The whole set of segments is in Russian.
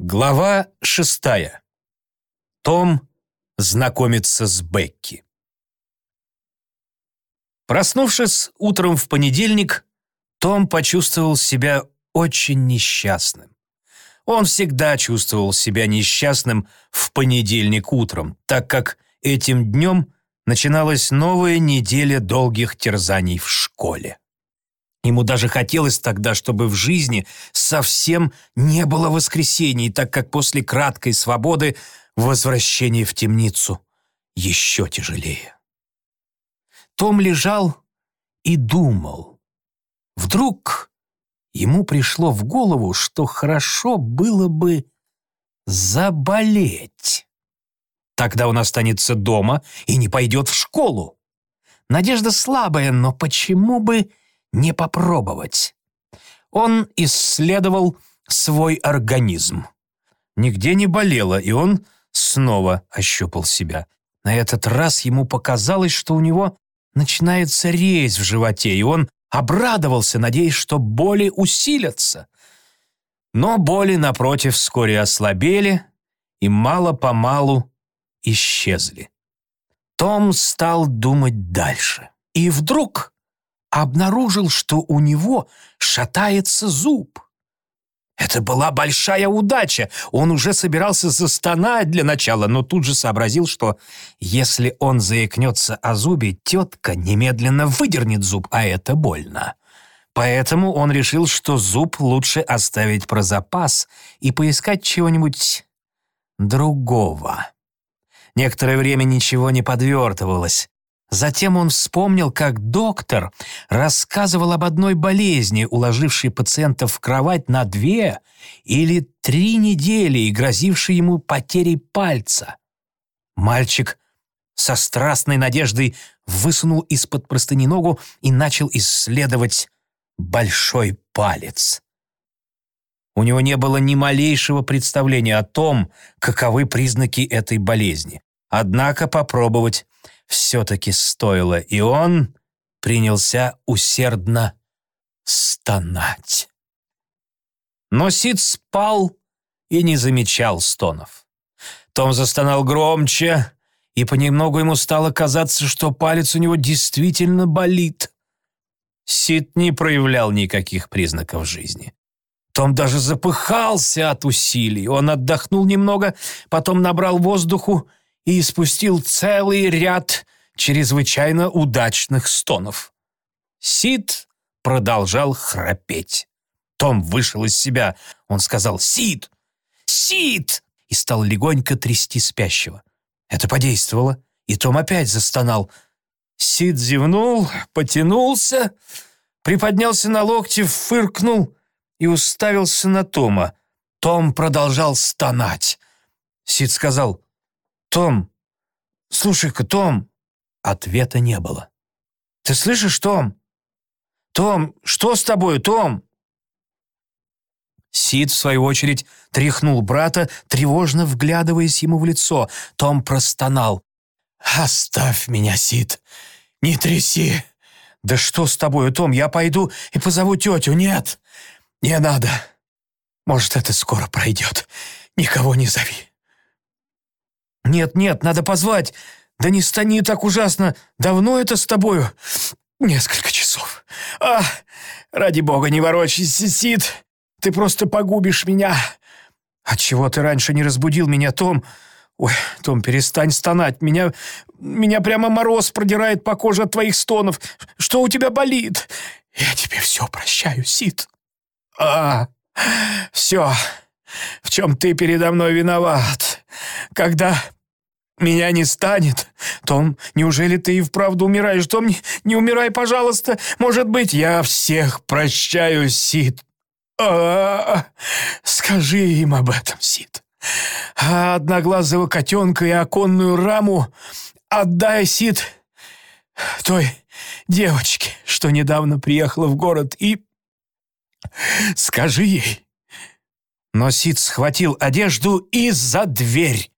Глава шестая. Том знакомится с Бекки. Проснувшись утром в понедельник, Том почувствовал себя очень несчастным. Он всегда чувствовал себя несчастным в понедельник утром, так как этим днем начиналась новая неделя долгих терзаний в школе. Ему даже хотелось тогда, чтобы в жизни совсем не было воскресений, так как после краткой свободы возвращение в темницу еще тяжелее. Том лежал и думал. Вдруг ему пришло в голову, что хорошо было бы заболеть. Тогда он останется дома и не пойдет в школу. Надежда слабая, но почему бы не попробовать. Он исследовал свой организм. Нигде не болело, и он снова ощупал себя. На этот раз ему показалось, что у него начинается резь в животе, и он обрадовался, надеясь, что боли усилятся. Но боли, напротив, вскоре ослабели и мало-помалу исчезли. Том стал думать дальше. И вдруг обнаружил, что у него шатается зуб. Это была большая удача. Он уже собирался застонать для начала, но тут же сообразил, что если он заикнется о зубе, тетка немедленно выдернет зуб, а это больно. Поэтому он решил, что зуб лучше оставить про запас и поискать чего-нибудь другого. Некоторое время ничего не подвертывалось. Затем он вспомнил, как доктор рассказывал об одной болезни, уложившей пациента в кровать на две или три недели и грозившей ему потерей пальца. Мальчик со страстной надеждой высунул из-под простыни ногу и начал исследовать большой палец. У него не было ни малейшего представления о том, каковы признаки этой болезни. Однако попробовать все-таки стоило, и он принялся усердно стонать. Но Сид спал и не замечал стонов. Том застонал громче, и понемногу ему стало казаться, что палец у него действительно болит. Сид не проявлял никаких признаков жизни. Том даже запыхался от усилий. Он отдохнул немного, потом набрал воздуху и испустил целый ряд чрезвычайно удачных стонов. Сид продолжал храпеть. Том вышел из себя. Он сказал «Сид! Сид!» и стал легонько трясти спящего. Это подействовало, и Том опять застонал. Сид зевнул, потянулся, приподнялся на локте, фыркнул и уставился на Тома. Том продолжал стонать. Сид сказал «Том, слушай-ка, Том!» Ответа не было. «Ты слышишь, Том? Том, что с тобой, Том?» Сид, в свою очередь, тряхнул брата, тревожно вглядываясь ему в лицо. Том простонал. «Оставь меня, Сид! Не тряси!» «Да что с тобой, Том? Я пойду и позову тетю. Нет, не надо. Может, это скоро пройдет. Никого не зови». «Нет, нет, надо позвать. Да не стани так ужасно. Давно это с тобою?» «Несколько часов. А, ради бога, не ворочайся, Сид. Ты просто погубишь меня». «Отчего ты раньше не разбудил меня, Том?» «Ой, Том, перестань стонать. Меня, меня прямо мороз продирает по коже от твоих стонов. Что у тебя болит?» «Я тебе все прощаю, Сид». «А, все. В чем ты передо мной виноват? Когда меня не станет. Том, неужели ты и вправду умираешь? Том, не, не умирай, пожалуйста. Может быть, я всех прощаю, Сид. А, -а, -а. Скажи им об этом, Сид. А одноглазого котенка и оконную раму отдай, Сид, той девочке, что недавно приехала в город, и скажи ей. Но Сид схватил одежду и за дверь.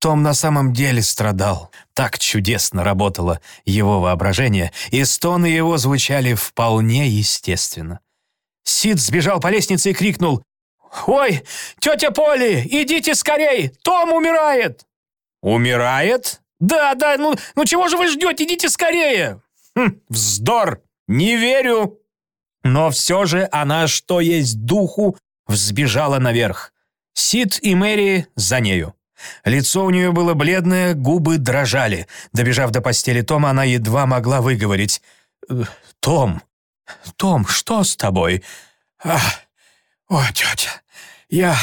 Том на самом деле страдал. Так чудесно работало его воображение, и стоны его звучали вполне естественно. Сид сбежал по лестнице и крикнул «Ой, тетя Поли, идите скорей! Том умирает!» «Умирает? Да, да, ну, ну чего же вы ждете? Идите скорее!» хм, «Вздор! Не верю!» Но все же она, что есть духу, взбежала наверх. Сид и Мэри за нею. Лицо у нее было бледное, губы дрожали. Добежав до постели Тома, она едва могла выговорить. «Э, «Том, Том, что с тобой?» «Ах, о, тетя, я...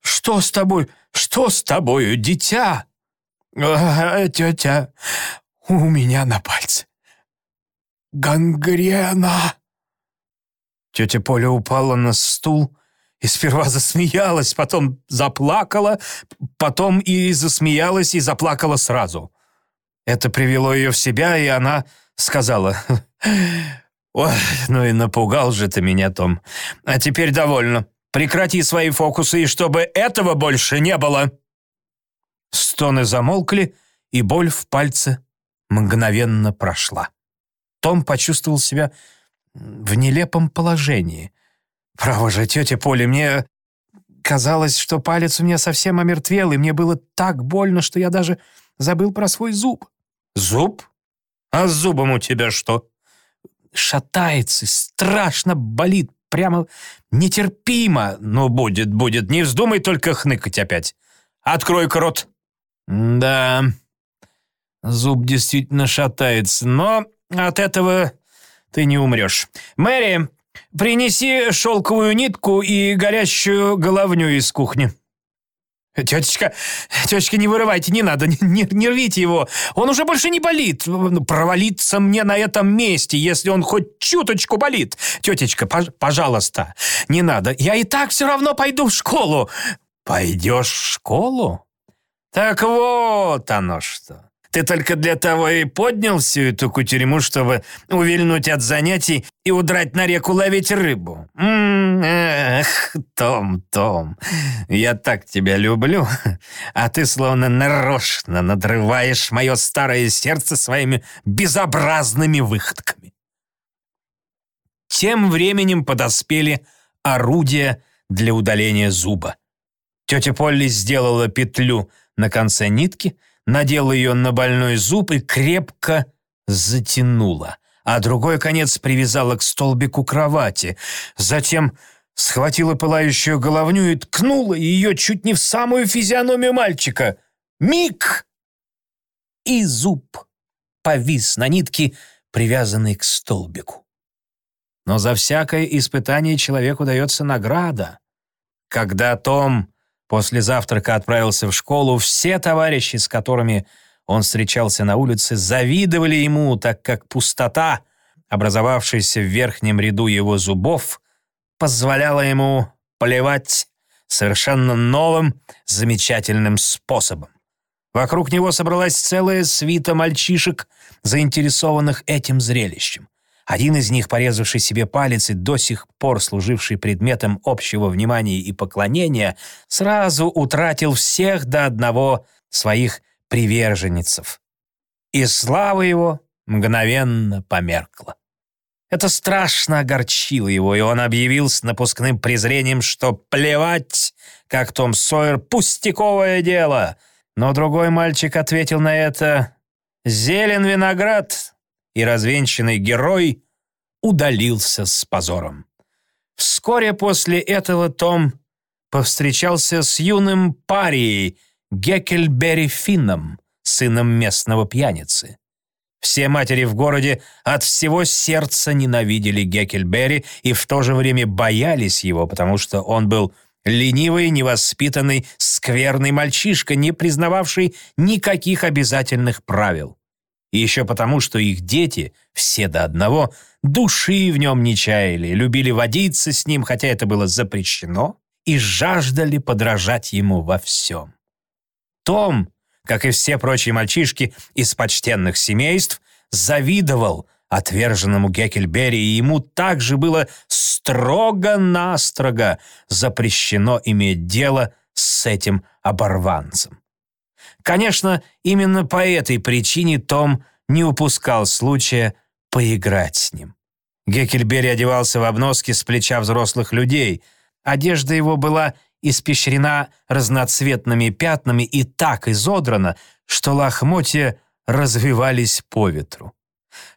Что с тобой? Что с тобою, дитя?» а, «Тетя, у меня на пальце гангрена!» Тетя Поля упала на стул и сперва засмеялась, потом заплакала, потом и засмеялась, и заплакала сразу. Это привело ее в себя, и она сказала, «Ой, ну и напугал же ты меня, Том. А теперь довольно. Прекрати свои фокусы, и чтобы этого больше не было!» Стоны замолкли, и боль в пальце мгновенно прошла. Том почувствовал себя в нелепом положении. «Право же, тетя Поля, мне казалось, что палец у меня совсем омертвел, и мне было так больно, что я даже забыл про свой зуб». «Зуб? А с зубом у тебя что?» «Шатается, страшно болит, прямо нетерпимо. Ну, будет, будет, не вздумай только хныкать опять. Открой-ка рот». «Да, зуб действительно шатается, но от этого ты не умрешь. Мэри, принеси шелковую нитку и горящую головню из кухни». «Тетечка, тетечка, не вырывайте, не надо, не, не, не рвите его. Он уже больше не болит. Провалиться мне на этом месте, если он хоть чуточку болит. Тетечка, пож, пожалуйста, не надо. Я и так все равно пойду в школу». «Пойдешь в школу?» «Так вот оно что. Ты только для того и поднял всю эту кутерьму, чтобы увильнуть от занятий и удрать на реку ловить рыбу. М -м, эх, Том, Том, я так тебя люблю, а ты словно нарочно надрываешь мое старое сердце своими безобразными выходками. Тем временем подоспели орудия для удаления зуба. Тетя Полли сделала петлю на конце нитки — надела ее на больной зуб и крепко затянула, а другой конец привязала к столбику кровати. Затем схватила пылающую головню и ткнула ее чуть не в самую физиономию мальчика. Миг! И зуб повис на нитке, привязанной к столбику. Но за всякое испытание человеку дается награда. Когда Том После завтрака отправился в школу. Все товарищи, с которыми он встречался на улице, завидовали ему, так как пустота, образовавшаяся в верхнем ряду его зубов, позволяла ему поливать совершенно новым, замечательным способом. Вокруг него собралась целая свита мальчишек, заинтересованных этим зрелищем. Один из них, порезавший себе палец и до сих пор служивший предметом общего внимания и поклонения, сразу утратил всех до одного своих приверженницев. И слава его мгновенно померкла. Это страшно огорчило его, и он объявил с напускным презрением, что плевать, как Том Сойер, пустяковое дело. Но другой мальчик ответил на это «Зелен виноград, и развенчанный герой удалился с позором. Вскоре после этого Том повстречался с юным парией Геккельбери Финном, сыном местного пьяницы. Все матери в городе от всего сердца ненавидели Геккельбери и в то же время боялись его, потому что он был ленивый, невоспитанный, скверный мальчишка, не признававший никаких обязательных правил. И еще потому, что их дети, все до одного, души в нем не чаяли, любили водиться с ним, хотя это было запрещено, и жаждали подражать ему во всем. Том, как и все прочие мальчишки из почтенных семейств, завидовал отверженному Геккельбери, и ему также было строго-настрого запрещено иметь дело с этим оборванцем. Конечно, именно по этой причине Том не упускал случая поиграть с ним. Геккельбери одевался в обноски с плеча взрослых людей, Одежда его была испещрена разноцветными пятнами и так изодрана, что лохмотья развивались по ветру.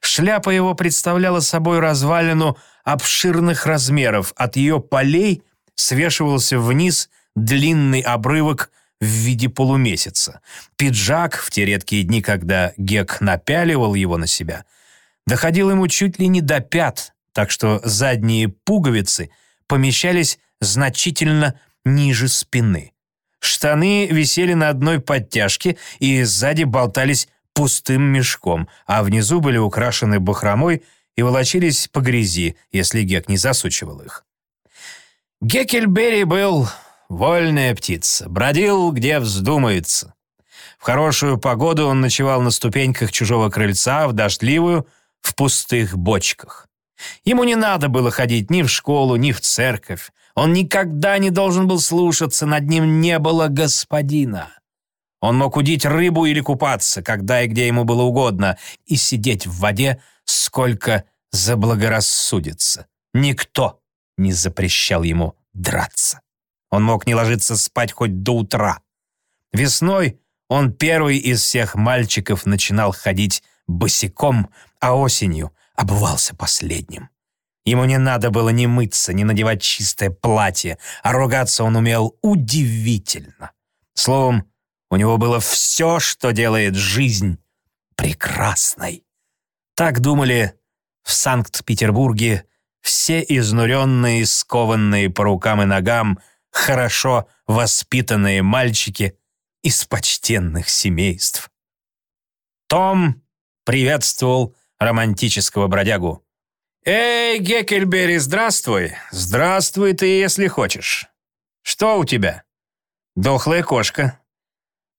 Шляпа его представляла собой развалину обширных размеров. От ее полей свешивался вниз длинный обрывок в виде полумесяца. Пиджак, в те редкие дни, когда Гек напяливал его на себя, доходил ему чуть ли не до пят, так что задние пуговицы помещались значительно ниже спины. Штаны висели на одной подтяжке и сзади болтались пустым мешком, а внизу были украшены бахромой и волочились по грязи, если Гек не засучивал их. Геккельберри был вольная птица, бродил, где вздумается. В хорошую погоду он ночевал на ступеньках чужого крыльца, в дождливую — в пустых бочках. Ему не надо было ходить ни в школу, ни в церковь. Он никогда не должен был слушаться, над ним не было господина. Он мог удить рыбу или купаться, когда и где ему было угодно, и сидеть в воде, сколько заблагорассудится. Никто не запрещал ему драться. Он мог не ложиться спать хоть до утра. Весной он первый из всех мальчиков начинал ходить босиком, а осенью обувался последним. Ему не надо было ни мыться, ни надевать чистое платье, а ругаться он умел удивительно. Словом, у него было все, что делает жизнь прекрасной. Так думали в Санкт-Петербурге все изнуренные, скованные по рукам и ногам, хорошо воспитанные мальчики из почтенных семейств. Том приветствовал романтического бродягу. «Эй, Геккельбери, здравствуй! Здравствуй ты, если хочешь. Что у тебя? Дохлая кошка.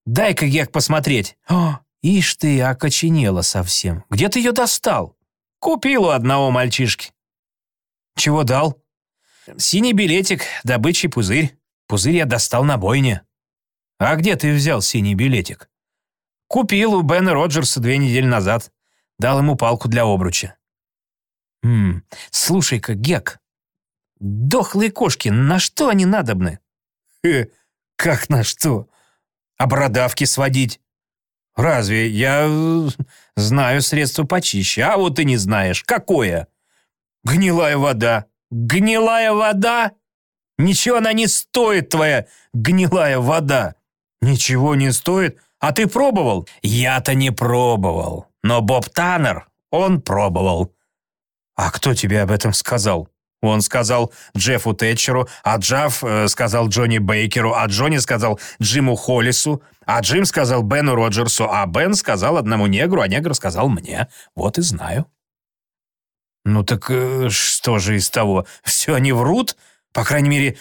Дай-ка, Гек, посмотреть. О, ишь ты, окоченела совсем. Где ты ее достал? Купил у одного мальчишки. Чего дал? Синий билетик, добычий пузырь. Пузырь я достал на бойне. А где ты взял синий билетик? Купил у Бена Роджерса две недели назад. Дал ему палку для обруча. «Хм, слушай-ка, Гек, дохлые кошки, на что они надобны?» «Э, как на что? А бородавки сводить?» «Разве я э, знаю средство почище, а вот ты не знаешь. Какое?» «Гнилая вода». «Гнилая вода? Ничего она не стоит, твоя гнилая вода». «Ничего не стоит? А ты пробовал?» «Я-то не пробовал. Но Боб Таннер, он пробовал. А кто тебе об этом сказал? Он сказал Джеффу Тэтчеру, а Джафф э, сказал Джонни Бейкеру, а Джонни сказал Джиму Холлису, а Джим сказал Бену Роджерсу, а Бен сказал одному негру, а негр сказал мне. Вот и знаю. Ну так э, что же из того? Все они врут? По крайней мере,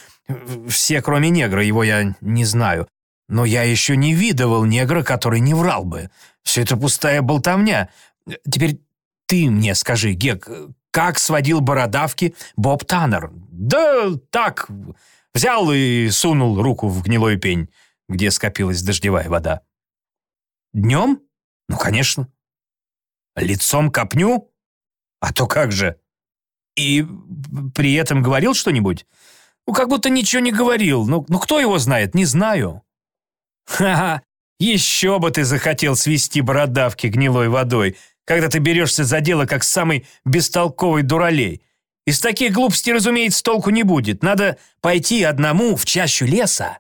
все, кроме негра, его я не знаю. Но я еще не видывал негра, который не врал бы. Все это пустая болтовня. Теперь ты мне скажи, Гек, как сводил бородавки Боб Таннер? Да так, взял и сунул руку в гнилой пень, где скопилась дождевая вода. Днем? Ну, конечно. Лицом копню? А то как же? И при этом говорил что-нибудь? Ну, как будто ничего не говорил. Ну, ну кто его знает? Не знаю. Ха-ха, еще бы ты захотел свести бородавки гнилой водой, когда ты берешься за дело как самый бестолковый дуралей. Из таких глупостей, разумеется, толку не будет. Надо пойти одному в чащу леса,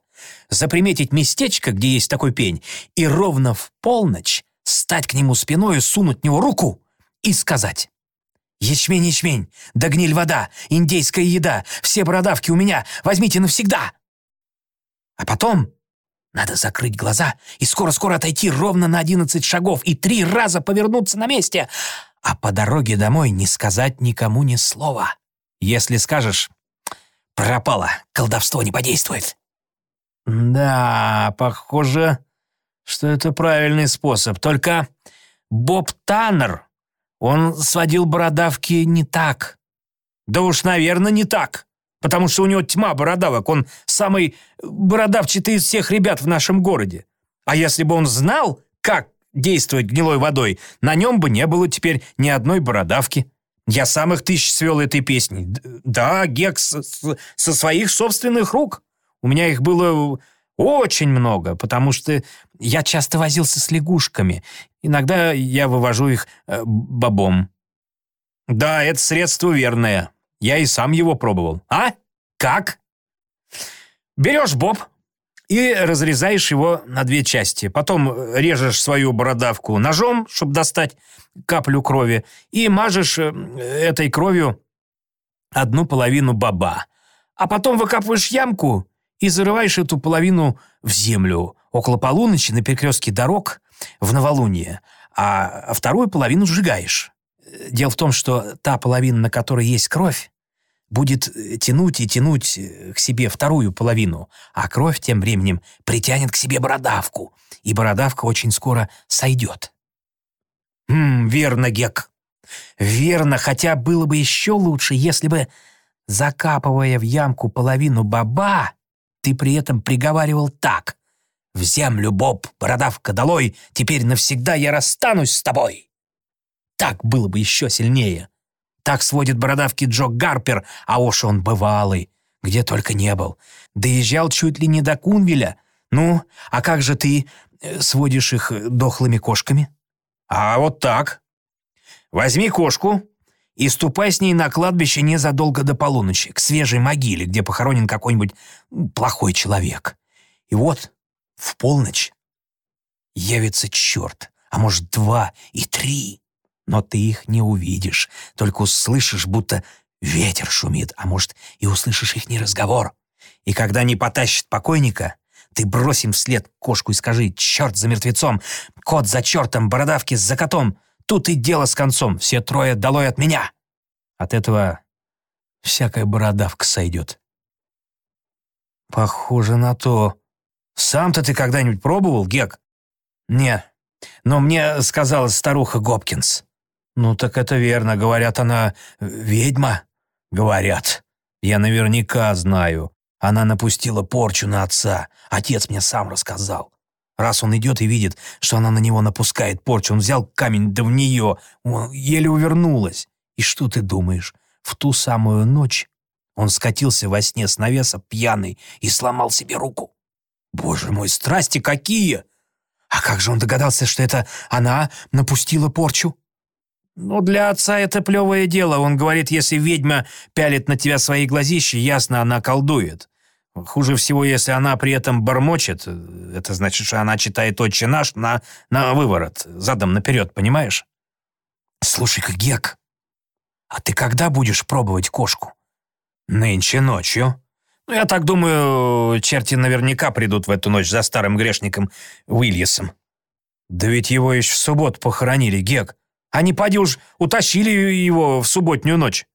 заприметить местечко, где есть такой пень, и ровно в полночь стать к нему спиной, сунуть в него руку и сказать «Ячмень, ячмень, да гниль вода, индейская еда, все бородавки у меня, возьмите навсегда!» А потом надо закрыть глаза и скоро-скоро отойти ровно на одиннадцать шагов и три раза повернуться на месте, а по дороге домой не сказать никому ни слова. Если скажешь «пропало, колдовство не подействует». Да, похоже, что это правильный способ. Только Боб Таннер, он сводил бородавки не так. Да уж, наверное, не так потому что у него тьма бородавок, он самый бородавчатый из всех ребят в нашем городе. А если бы он знал, как действовать гнилой водой, на нем бы не было теперь ни одной бородавки. Я сам их тысяч свел этой песней. Да, Гекс со своих собственных рук. У меня их было очень много, потому что я часто возился с лягушками. Иногда я вывожу их э, бобом. Да, это средство верное. Я и сам его пробовал. А? Как? Берешь боб и разрезаешь его на две части. Потом режешь свою бородавку ножом, чтобы достать каплю крови, и мажешь э, этой кровью одну половину боба. А потом выкапываешь ямку и зарываешь эту половину в землю около полуночи на перекрестке дорог в новолуние, а вторую половину сжигаешь. Дело в том, что та половина, на которой есть кровь, будет тянуть и тянуть к себе вторую половину, а кровь тем временем притянет к себе бородавку, и бородавка очень скоро сойдет. «Хм, верно, Гек. Верно, хотя было бы еще лучше, если бы, закапывая в ямку половину баба, ты при этом приговаривал так. «В землю, Боб, бородавка долой, теперь навсегда я расстанусь с тобой!» Так было бы еще сильнее. Так сводит бородавки Джо Гарпер, а уж он бывалый, где только не был. Доезжал чуть ли не до Кунвеля. Ну, а как же ты э, сводишь их дохлыми кошками? А вот так. Возьми кошку, и ступай с ней на кладбище незадолго до полуночи, к свежей могиле, где похоронен какой-нибудь плохой человек. И вот в полночь явится черт, а может два и три, но ты их не увидишь, только услышишь, будто ветер шумит, а может и услышишь их не разговор. И когда не потащит покойника, ты брось им вслед кошку и скажи «Черт за мертвецом! Кот за чертом! Бородавки за котом!» Тут и дело с концом. Все трое долой от меня. От этого всякая бородавка сойдет. Похоже на то. Сам-то ты когда-нибудь пробовал, Гек? Не, но мне сказала старуха Гопкинс. Ну так это верно, говорят, она ведьма. Говорят. Я наверняка знаю. Она напустила порчу на отца. Отец мне сам рассказал. Раз он идет и видит, что она на него напускает порчу, он взял камень, да в нее, еле увернулась. И что ты думаешь? В ту самую ночь он скатился во сне с навеса пьяный и сломал себе руку. Боже мой, страсти какие! А как же он догадался, что это она напустила порчу? Ну, для отца это плевое дело. Он говорит, если ведьма пялит на тебя свои глазища, ясно, она колдует. Хуже всего, если она при этом бормочет. Это значит, что она читает «Отче наш» на, на выворот, задом наперед, понимаешь? Слушай-ка, Гек, а ты когда будешь пробовать кошку? Нынче ночью. Ну, я так думаю, черти наверняка придут в эту ночь за старым грешником Уильясом. Да ведь его еще в субботу похоронили, Гек. Они, поди уж, утащили его в субботнюю ночь.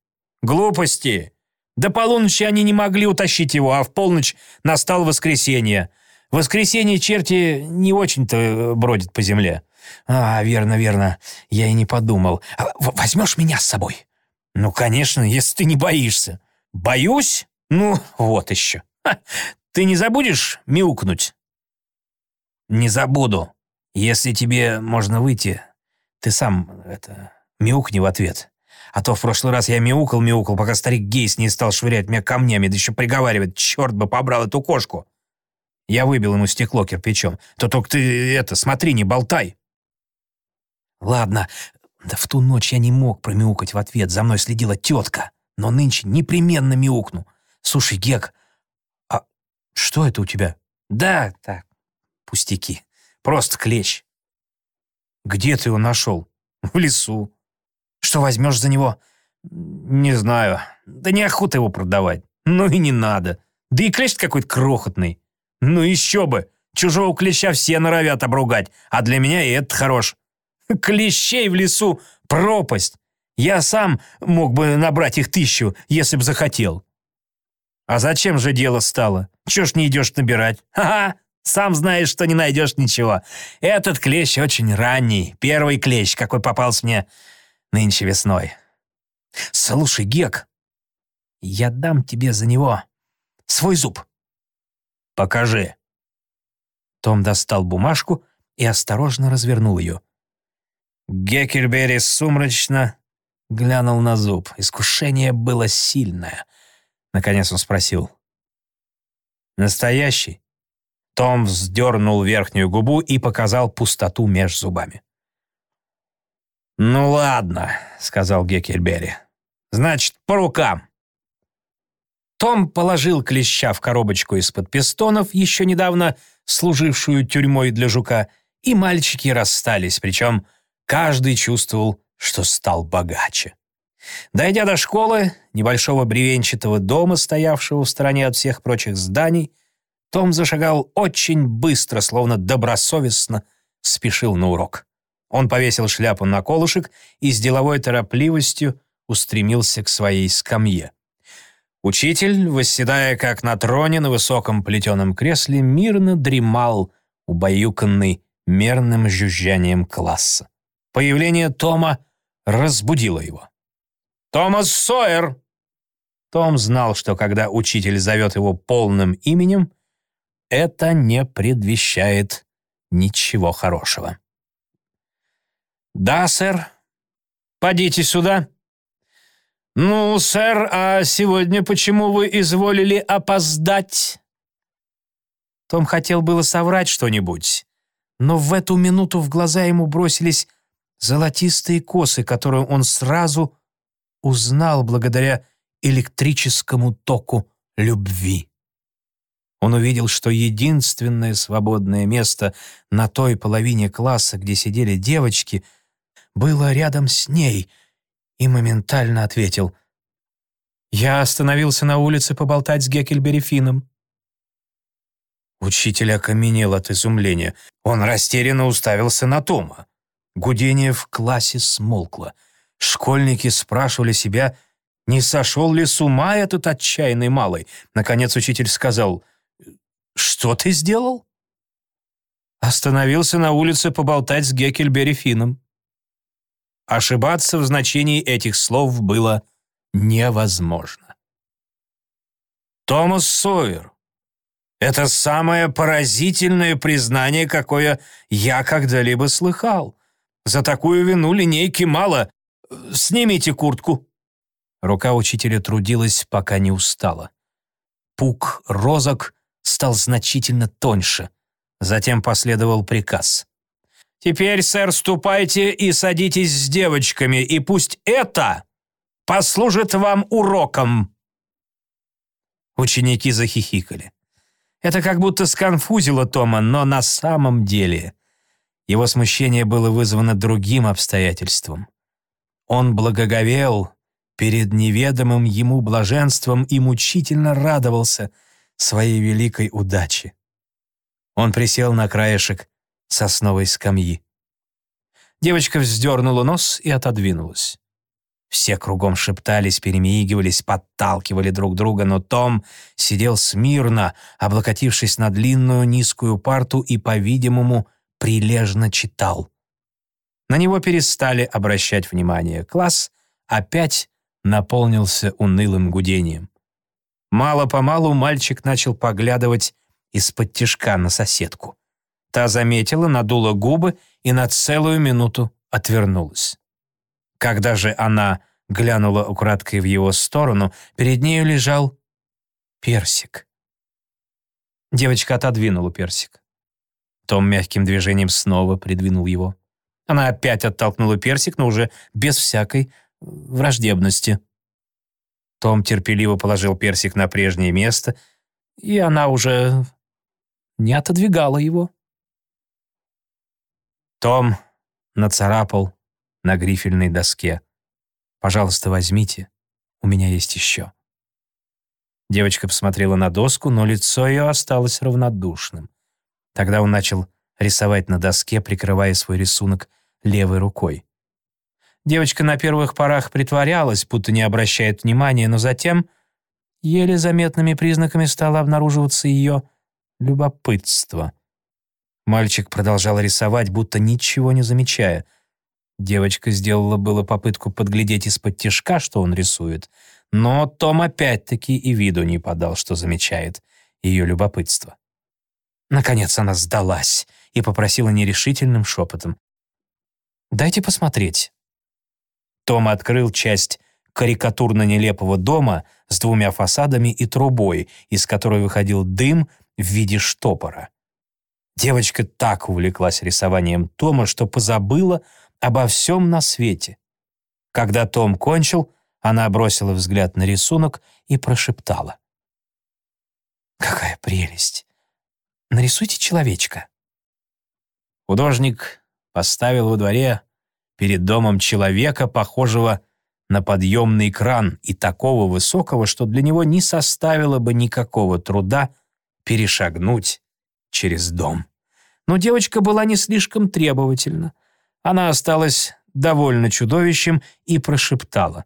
Глупости. До полуночи они не могли утащить его, а в полночь настал воскресенье. В воскресенье черти не очень-то э, бродят по земле. А, верно, верно. Я и не подумал. А, возьмешь меня с собой? Ну, конечно, если ты не боишься. Боюсь? Ну, вот еще. Ха, ты не забудешь мяукнуть? Не забуду. Если тебе можно выйти, ты сам это мяукни в ответ. А то в прошлый раз я мяукал-мяукал, пока старик Гейс не стал швырять меня камнями, да еще приговаривать, черт бы побрал эту кошку. Я выбил ему стекло кирпичом. То только ты это, смотри, не болтай. Ладно, да в ту ночь я не мог промяукать в ответ, за мной следила тетка. Но нынче непременно мяукну. Слушай, Гек, а что это у тебя? Да, так, пустяки. Просто клещ. Где ты его нашел? В лесу. Что возьмешь за него? Не знаю. Да неохота его продавать. Ну и не надо. Да и клещ какой-то крохотный. Ну еще бы. Чужого клеща все норовят обругать, а для меня и это хорош. Клещей в лесу пропасть. Я сам мог бы набрать их тысячу, если б захотел. А зачем же дело стало? Чего ж не идешь набирать? Ха-ха! Сам знаешь, что не найдешь ничего. Этот клещ очень ранний. Первый клещ, какой попался мне нынче весной. Слушай, Гек, я дам тебе за него свой зуб. Покажи. Том достал бумажку и осторожно развернул ее. Геккельбери сумрачно, глянул на зуб. Искушение было сильное. Наконец он спросил. «Настоящий?» Том вздернул верхнюю губу и показал пустоту меж зубами. «Ну ладно», — сказал Геккельбери. «Значит, по рукам». Том положил клеща в коробочку из-под пистонов, еще недавно служившую тюрьмой для жука, и мальчики расстались, причем каждый чувствовал, что стал богаче. Дойдя до школы, небольшого бревенчатого дома, стоявшего в стороне от всех прочих зданий, том зашагал очень быстро, словно добросовестно спешил на урок. Он повесил шляпу на колышек и с деловой торопливостью устремился к своей скамье. Учитель, восседая как на троне на высоком плетеном кресле, мирно дремал, убаюканный мерным жужжанием класса. Появление Тома разбудило его. «Томас Сойер!» Том знал, что когда учитель зовет его полным именем, это не предвещает ничего хорошего. «Да, сэр. Подите сюда». «Ну, сэр, а сегодня почему вы изволили опоздать?» Том хотел было соврать что-нибудь, но в эту минуту в глаза ему бросились золотистые косы, которые он сразу узнал благодаря электрическому току любви. Он увидел, что единственное свободное место на той половине класса, где сидели девочки, было рядом с ней, и моментально ответил. «Я остановился на улице поболтать с Геккельбери Финном». Учитель окаменел от изумления. Он растерянно уставился на Тома. Гудение в классе смолкло. Школьники спрашивали себя, не сошел ли с ума этот отчаянный малый. Наконец учитель сказал, «Что ты сделал?» Остановился на улице поболтать с Геккельбери Финном. Ошибаться в значении этих слов было невозможно. Томас Сойер. Это самое поразительное признание, какое я когда-либо слыхал. За такую вину линейки мало. Снимите куртку». Рука учителя трудилась, пока не устала. Пук розок стал значительно тоньше. Затем последовал приказ. «Теперь, сэр, ступайте и садитесь с девочками, и пусть это послужит вам уроком!» Ученики захихикали. Это как будто сконфузило Тома, но на самом деле его смущение было вызвано другим обстоятельством. Он благоговел перед неведомым ему блаженством и мучительно радовался своей великой удаче. Он присел на краешек сосновой скамьи. Девочка вздернула нос и отодвинулась. Все кругом шептались, перемигивались, подталкивали друг друга, но Том сидел смирно, облокотившись на длинную низкую парту и, по-видимому, прилежно читал. На него перестали обращать внимание. Класс опять наполнился унылым гудением. Мало-помалу мальчик начал поглядывать из-под тишка на соседку. Та заметила, надула губы и на целую минуту отвернулась. Когда же она глянула украдкой в его сторону, перед нею лежал персик. Девочка отодвинула персик. Том мягким движением снова придвинул его. Она опять оттолкнула персик, но уже без всякой враждебности. Том терпеливо положил персик на прежнее место, и она уже не отодвигала его. Том нацарапал на грифельной доске. «Пожалуйста, возьмите, у меня есть еще». Девочка посмотрела на доску, но лицо ее осталось равнодушным. Тогда он начал рисовать на доске, прикрывая свой рисунок левой рукой. Девочка на первых порах притворялась, будто не обращает внимания, но затем еле заметными признаками стало обнаруживаться ее любопытство. Мальчик продолжал рисовать, будто ничего не замечая. Девочка сделала было попытку подглядеть из-под тишка, что он рисует, но Том опять-таки и виду не подал, что замечает ее любопытство. Наконец она сдалась и попросила нерешительным шепотом. «Дайте посмотреть». Том открыл часть карикатурно-нелепого дома с двумя фасадами и трубой, из которой выходил дым в виде штопора. Девочка так увлеклась рисованием Тома, что позабыла обо всем на свете. Когда Том кончил, она бросила взгляд на рисунок и прошептала. «Какая прелесть! Нарисуйте человечка». Художник поставил во дворе перед домом человека, похожего на подъемный кран и такого высокого, что для него не составило бы никакого труда перешагнуть через дом. Но девочка была не слишком требовательна. Она осталась довольно чудовищем и прошептала.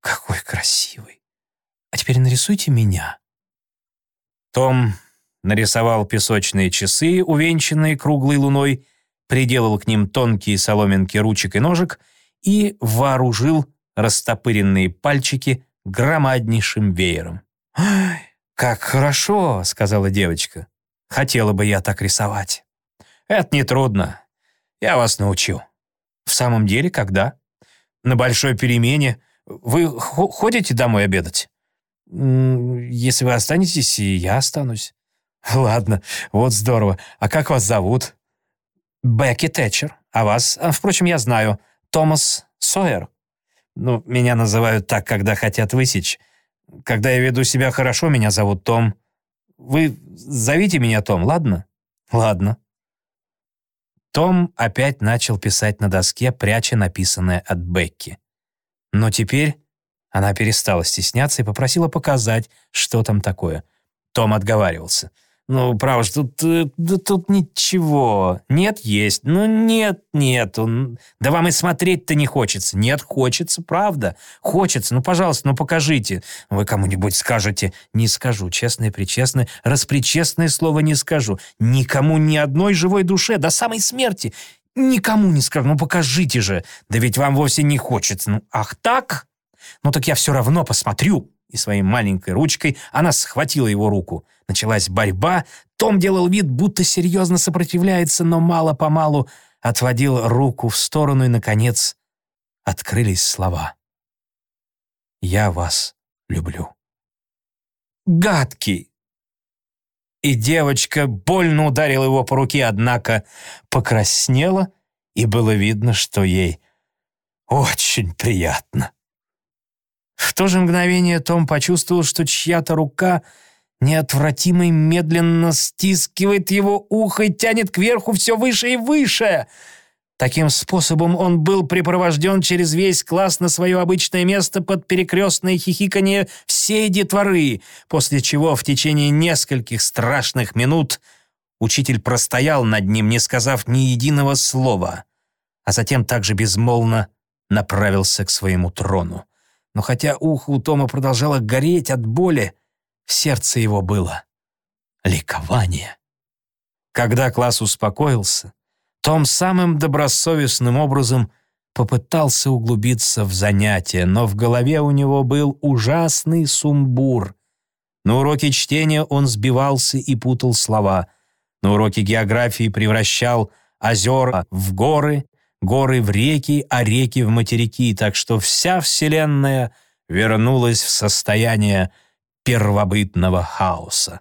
«Какой красивый! А теперь нарисуйте меня». Том нарисовал песочные часы, увенчанные круглой луной, приделал к ним тонкие соломинки ручек и ножек и вооружил растопыренные пальчики громаднейшим веером. «Ай, как хорошо!» — сказала девочка. «Хотела бы я так рисовать». «Это нетрудно. Я вас научу». «В самом деле, когда?» «На большой перемене. Вы ходите домой обедать?» «Если вы останетесь, и я останусь». «Ладно, вот здорово. А как вас зовут?» «Бекки Тэтчер. А вас? А, впрочем, я знаю. Томас Сойер. Ну, меня называют так, когда хотят высечь. Когда я веду себя хорошо, меня зовут Том. Вы зовите меня Том, ладно? Ладно». Том опять начал писать на доске, пряча написанное от Бекки. Но теперь она перестала стесняться и попросила показать, что там такое. Том отговаривался — ну, право ж, тут, э, да тут ничего. Нет, есть. Ну, нет, нет. Да вам и смотреть-то не хочется. Нет, хочется, правда. Хочется. Ну, пожалуйста, ну покажите. Вы кому-нибудь скажете. Не скажу. Честное-причестное, распричестное слово не скажу. Никому ни одной живой душе, до самой смерти. Никому не скажу. Ну, покажите же. Да ведь вам вовсе не хочется. Ну, ах так? Ну, так я все равно посмотрю и своей маленькой ручкой она схватила его руку. Началась борьба. Том делал вид, будто серьезно сопротивляется, но мало-помалу отводил руку в сторону, и, наконец, открылись слова. «Я вас люблю». «Гадкий!» И девочка больно ударила его по руке, однако покраснела, и было видно, что ей очень приятно. В то же мгновение Том почувствовал, что чья-то рука неотвратимо и медленно стискивает его ухо и тянет кверху все выше и выше. Таким способом он был припровожден через весь класс на свое обычное место под перекрестное хихиканье всей детворы, после чего в течение нескольких страшных минут учитель простоял над ним, не сказав ни единого слова, а затем также безмолвно направился к своему трону но хотя ухо у Тома продолжало гореть от боли, в сердце его было ликование. Когда класс успокоился, том самым добросовестным образом попытался углубиться в занятие, но в голове у него был ужасный сумбур. На уроке чтения он сбивался и путал слова. На уроке географии превращал озера в горы, горы в реки, а реки в материки, так что вся Вселенная вернулась в состояние первобытного хаоса.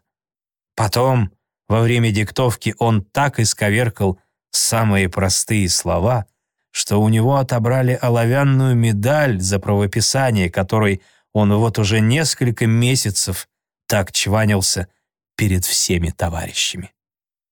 Потом, во время диктовки, он так исковеркал самые простые слова, что у него отобрали оловянную медаль за правописание, которой он вот уже несколько месяцев так чванился перед всеми товарищами.